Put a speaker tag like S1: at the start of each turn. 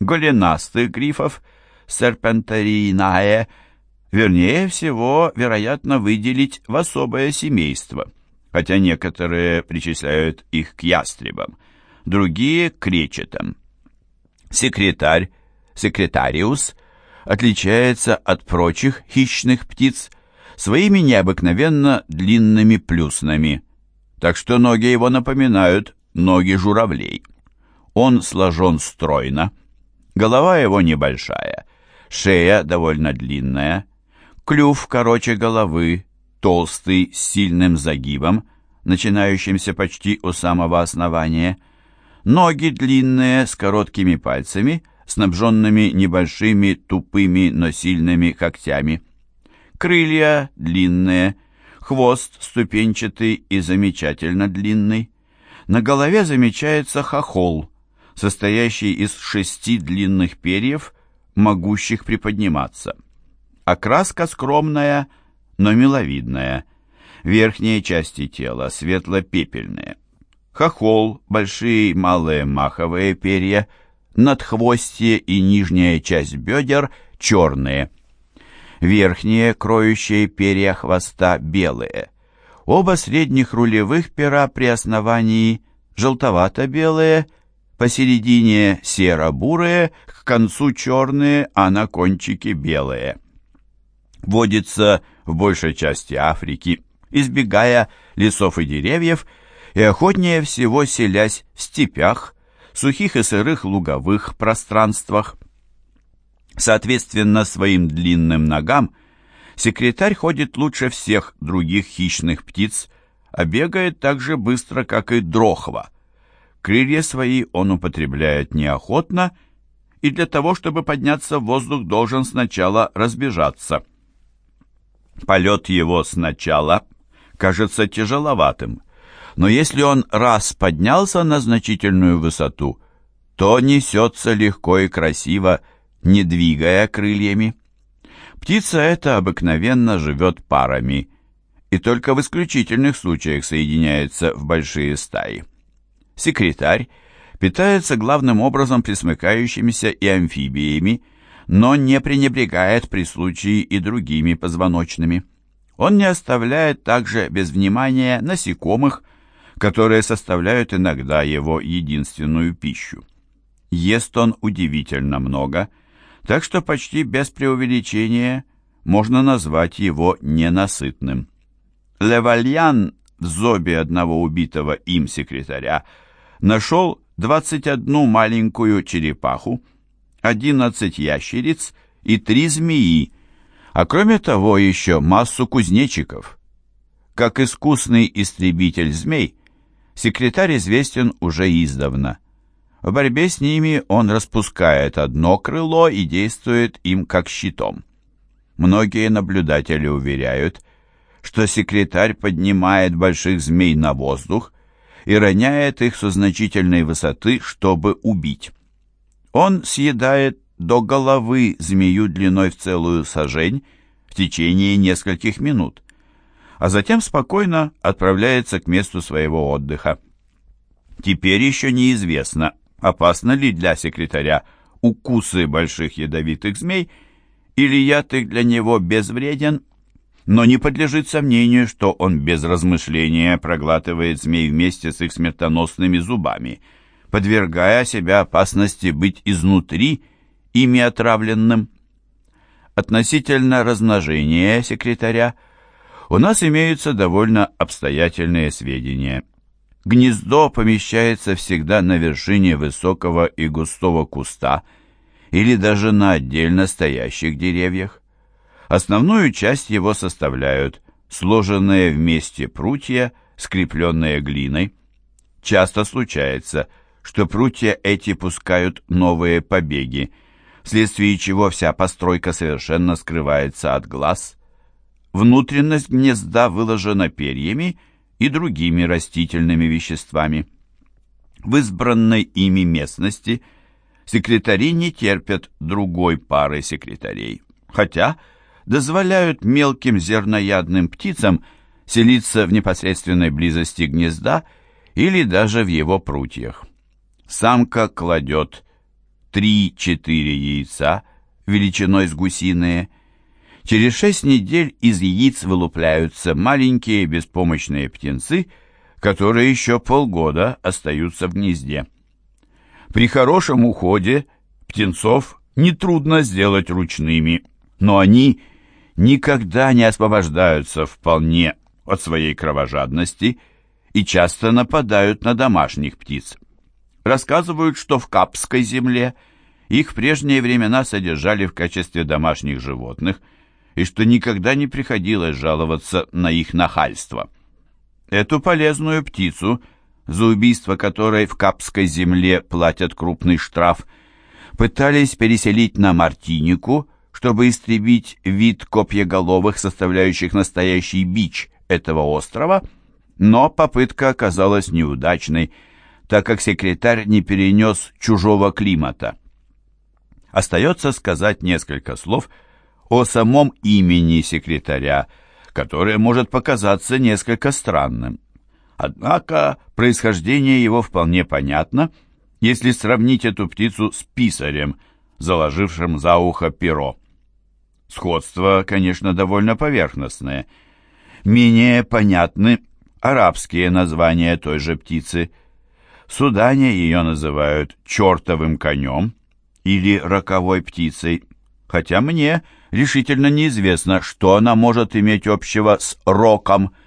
S1: голенастых грифов серпентаринае вернее всего, вероятно, выделить в особое семейство, хотя некоторые причисляют их к ястребам, другие – к кречетам. Секретарь, секретариус, отличается от прочих хищных птиц своими необыкновенно длинными плюснами, так что ноги его напоминают ноги журавлей. Он сложен стройно, голова его небольшая, шея довольно длинная, клюв короче головы, толстый, с сильным загибом, начинающимся почти у самого основания, ноги длинные, с короткими пальцами, снабженными небольшими, тупыми, но сильными когтями. Крылья длинные, хвост ступенчатый и замечательно длинный. На голове замечается хохол, состоящий из шести длинных перьев, могущих приподниматься. Окраска скромная, но миловидная. Верхние части тела светло-пепельные. Хохол, большие малые маховые перья, надхвостье и нижняя часть бедер черные. Верхние, кроющие перья хвоста, белые. Оба средних рулевых пера при основании желтовато-белые, посередине серо-бурые, к концу черные, а на кончике белые. Водится в большей части Африки, избегая лесов и деревьев, и охотнее всего селясь в степях, сухих и сырых луговых пространствах. Соответственно своим длинным ногам секретарь ходит лучше всех других хищных птиц, а бегает так же быстро, как и дрохва. Крылья свои он употребляет неохотно, и для того, чтобы подняться в воздух, должен сначала разбежаться. Полет его сначала кажется тяжеловатым, но если он раз поднялся на значительную высоту, то несется легко и красиво, не двигая крыльями. Птица эта обыкновенно живет парами и только в исключительных случаях соединяется в большие стаи. Секретарь питается главным образом присмыкающимися и амфибиями, но не пренебрегает при случае и другими позвоночными. Он не оставляет также без внимания насекомых, которые составляют иногда его единственную пищу. Ест он удивительно много, так что почти без преувеличения можно назвать его ненасытным. Левальян в зобе одного убитого им секретаря нашел 21 маленькую черепаху, 11 ящериц и 3 змеи, а кроме того еще массу кузнечиков. Как искусный истребитель змей, секретарь известен уже издавна. В борьбе с ними он распускает одно крыло и действует им как щитом. Многие наблюдатели уверяют, что секретарь поднимает больших змей на воздух и роняет их со значительной высоты, чтобы убить. Он съедает до головы змею длиной в целую сажень в течение нескольких минут а затем спокойно отправляется к месту своего отдыха. Теперь еще неизвестно, опасно ли для секретаря укусы больших ядовитых змей или яд их для него безвреден, но не подлежит сомнению, что он без размышления проглатывает змей вместе с их смертоносными зубами, подвергая себя опасности быть изнутри ими отравленным. Относительно размножения секретаря – у нас имеются довольно обстоятельные сведения. Гнездо помещается всегда на вершине высокого и густого куста или даже на отдельно стоящих деревьях. Основную часть его составляют сложенные вместе прутья, скрепленные глиной. Часто случается, что прутья эти пускают новые побеги, вследствие чего вся постройка совершенно скрывается от глаз – Внутренность гнезда выложена перьями и другими растительными веществами. В избранной ими местности секретари не терпят другой пары секретарей, хотя дозволяют мелким зерноядным птицам селиться в непосредственной близости гнезда или даже в его прутьях. Самка кладет 3-4 яйца величиной с гусиные. Через 6 недель из яиц вылупляются маленькие беспомощные птенцы, которые еще полгода остаются в гнезде. При хорошем уходе птенцов нетрудно сделать ручными, но они никогда не освобождаются вполне от своей кровожадности и часто нападают на домашних птиц. Рассказывают, что в Капской земле их в прежние времена содержали в качестве домашних животных и что никогда не приходилось жаловаться на их нахальство. Эту полезную птицу, за убийство которой в Капской земле платят крупный штраф, пытались переселить на Мартинику, чтобы истребить вид копьеголовых, составляющих настоящий бич этого острова, но попытка оказалась неудачной, так как секретарь не перенес чужого климата. Остается сказать несколько слов о самом имени секретаря, которое может показаться несколько странным. Однако происхождение его вполне понятно, если сравнить эту птицу с писарем, заложившим за ухо перо. Сходство, конечно, довольно поверхностное. Менее понятны арабские названия той же птицы – в Судане ее называют «чертовым конем» или «роковой птицей», хотя мне решительно неизвестно, что она может иметь общего с роком –